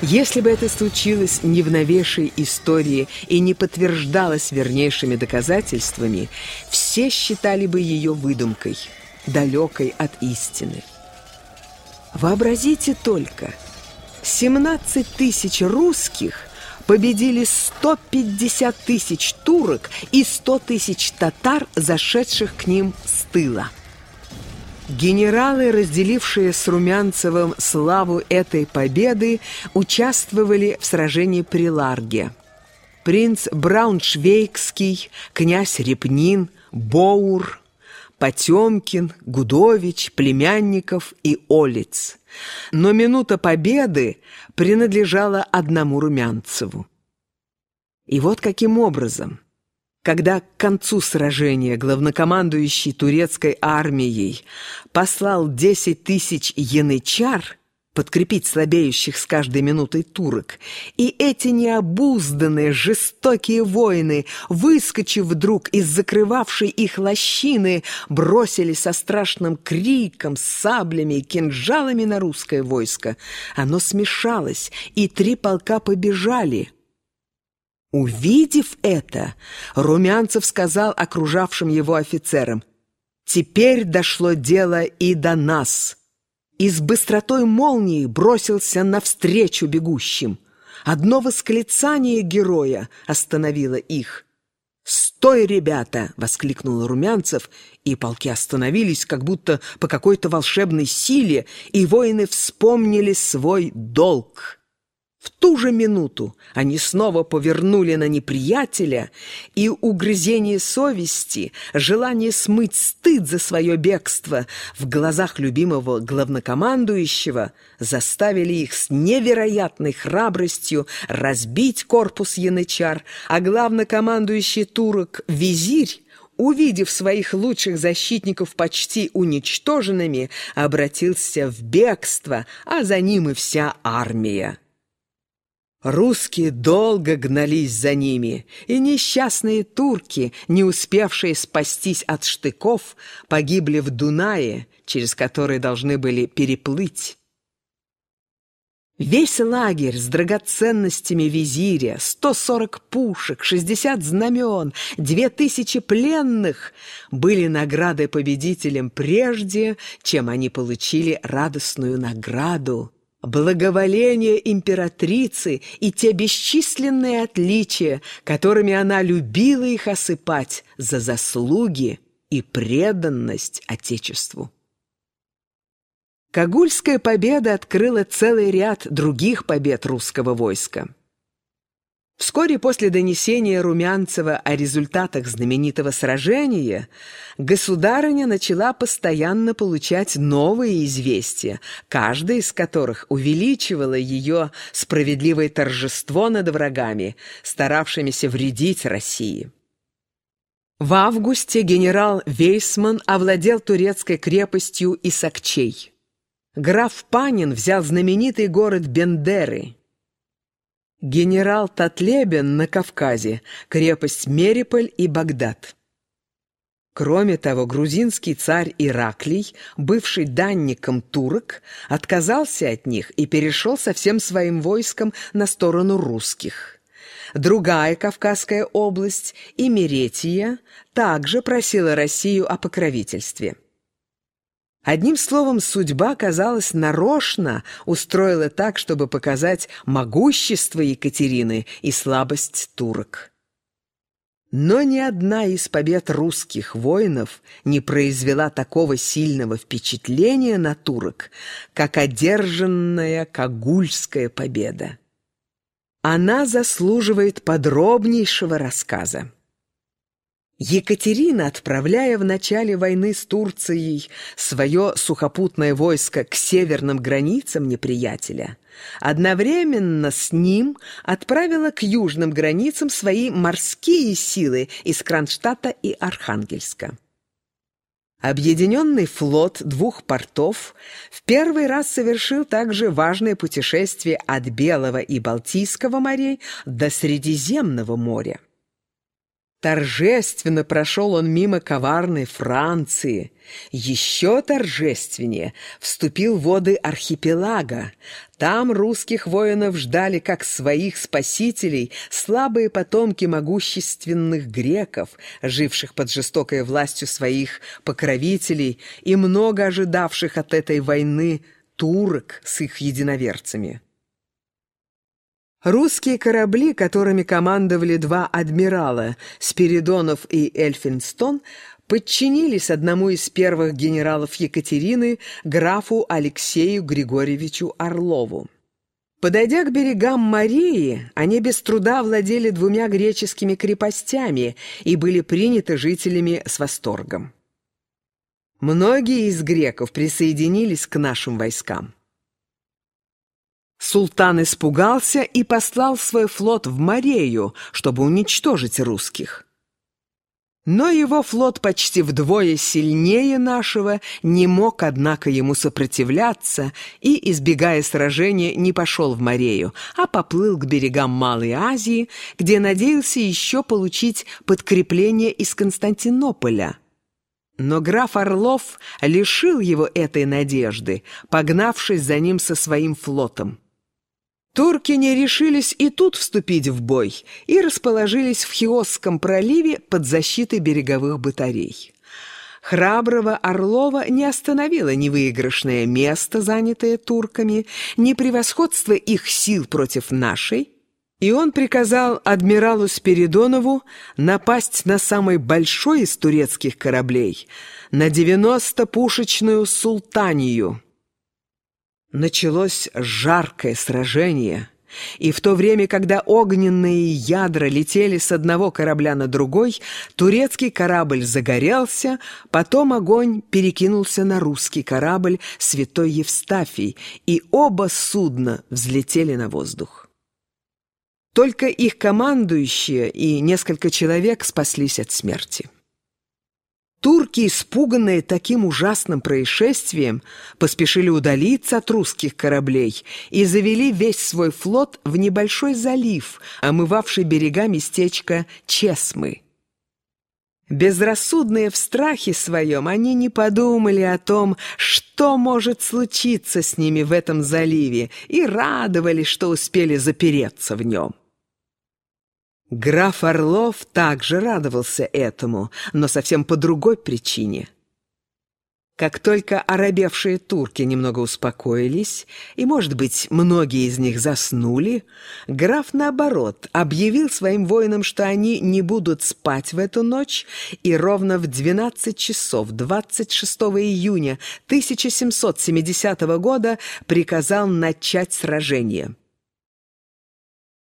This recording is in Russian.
Если бы это случилось не в новейшей истории и не подтверждалось вернейшими доказательствами, все считали бы ее выдумкой, далекой от истины. Вообразите только, 17 тысяч русских победили 150 тысяч турок и 100 тысяч татар, зашедших к ним с тыла. Генералы, разделившие с Румянцевым славу этой победы, участвовали в сражении при Ларге. Принц Брауншвейгский, князь Репнин, Боур, Потемкин, Гудович, Племянников и Олиц. Но минута победы принадлежала одному Румянцеву. И вот каким образом – когда к концу сражения главнокомандующий турецкой армией послал 10 тысяч янычар подкрепить слабеющих с каждой минутой турок, и эти необузданные жестокие воины, выскочив вдруг из закрывавшей их лощины, бросили со страшным криком, саблями и кинжалами на русское войско. Оно смешалось, и три полка побежали — Увидев это, Румянцев сказал окружавшим его офицерам, «Теперь дошло дело и до нас». И с быстротой молнии бросился навстречу бегущим. Одно восклицание героя остановило их. «Стой, ребята!» — воскликнул Румянцев, и полки остановились, как будто по какой-то волшебной силе, и воины вспомнили свой долг. В ту же минуту они снова повернули на неприятеля, и угрызение совести, желание смыть стыд за свое бегство в глазах любимого главнокомандующего заставили их с невероятной храбростью разбить корпус янычар, а главнокомандующий турок Визирь увидев своих лучших защитников почти уничтоженными, обратился в бегство, а за ним и вся армия. Русские долго гнались за ними, и несчастные турки, не успевшие спастись от штыков, погибли в Дунае, через который должны были переплыть. Весь лагерь с драгоценностями визиря, 140 пушек, 60 знамен, 2000 пленных были наградой победителям прежде, чем они получили радостную награду благоволение императрицы и те бесчисленные отличия, которыми она любила их осыпать за заслуги и преданность Отечеству. Кагульская победа открыла целый ряд других побед русского войска. Вскоре после донесения Румянцева о результатах знаменитого сражения государыня начала постоянно получать новые известия, каждое из которых увеличивало ее справедливое торжество над врагами, старавшимися вредить России. В августе генерал Вейсман овладел турецкой крепостью Исакчей. Граф Панин взял знаменитый город Бендеры – Генерал Татлебен на Кавказе, крепость Мериполь и Багдад. Кроме того, грузинский царь Ираклий, бывший данником турок, отказался от них и перешел со всем своим войском на сторону русских. Другая Кавказская область, Имеретия, также просила Россию о покровительстве. Одним словом, судьба, казалось, нарочно устроила так, чтобы показать могущество Екатерины и слабость турок. Но ни одна из побед русских воинов не произвела такого сильного впечатления на турок, как одержанная Кагульская победа. Она заслуживает подробнейшего рассказа. Екатерина, отправляя в начале войны с Турцией свое сухопутное войско к северным границам неприятеля, одновременно с ним отправила к южным границам свои морские силы из Кронштадта и Архангельска. Объединенный флот двух портов в первый раз совершил также важное путешествие от Белого и Балтийского морей до Средиземного моря. Торжественно прошел он мимо коварной Франции. Еще торжественнее вступил в воды архипелага. Там русских воинов ждали как своих спасителей слабые потомки могущественных греков, живших под жестокой властью своих покровителей и много ожидавших от этой войны турок с их единоверцами. Русские корабли, которыми командовали два адмирала, Спиридонов и Эльфинстон, подчинились одному из первых генералов Екатерины, графу Алексею Григорьевичу Орлову. Подойдя к берегам Марии, они без труда владели двумя греческими крепостями и были приняты жителями с восторгом. Многие из греков присоединились к нашим войскам. Султан испугался и послал свой флот в Морею, чтобы уничтожить русских. Но его флот почти вдвое сильнее нашего не мог, однако, ему сопротивляться и, избегая сражения, не пошел в Морею, а поплыл к берегам Малой Азии, где надеялся еще получить подкрепление из Константинополя. Но граф Орлов лишил его этой надежды, погнавшись за ним со своим флотом. Турки не решились и тут вступить в бой и расположились в Хиосском проливе под защитой береговых батарей. Храброго Орлова не остановило ни выигрышное место, занятое турками, ни превосходство их сил против нашей, и он приказал адмиралу Спиридонову напасть на самый большой из турецких кораблей, на 90-пушечную «Султанию», Началось жаркое сражение, и в то время, когда огненные ядра летели с одного корабля на другой, турецкий корабль загорелся, потом огонь перекинулся на русский корабль «Святой Евстафий», и оба судна взлетели на воздух. Только их командующие и несколько человек спаслись от смерти. Турки, испуганные таким ужасным происшествием, поспешили удалиться от русских кораблей и завели весь свой флот в небольшой залив, омывавший берега местечка Чесмы. Безрассудные в страхе своем, они не подумали о том, что может случиться с ними в этом заливе, и радовались, что успели запереться в нем. Граф Орлов также радовался этому, но совсем по другой причине. Как только оробевшие турки немного успокоились, и, может быть, многие из них заснули, граф, наоборот, объявил своим воинам, что они не будут спать в эту ночь, и ровно в 12 часов 26 июня 1770 года приказал начать сражение –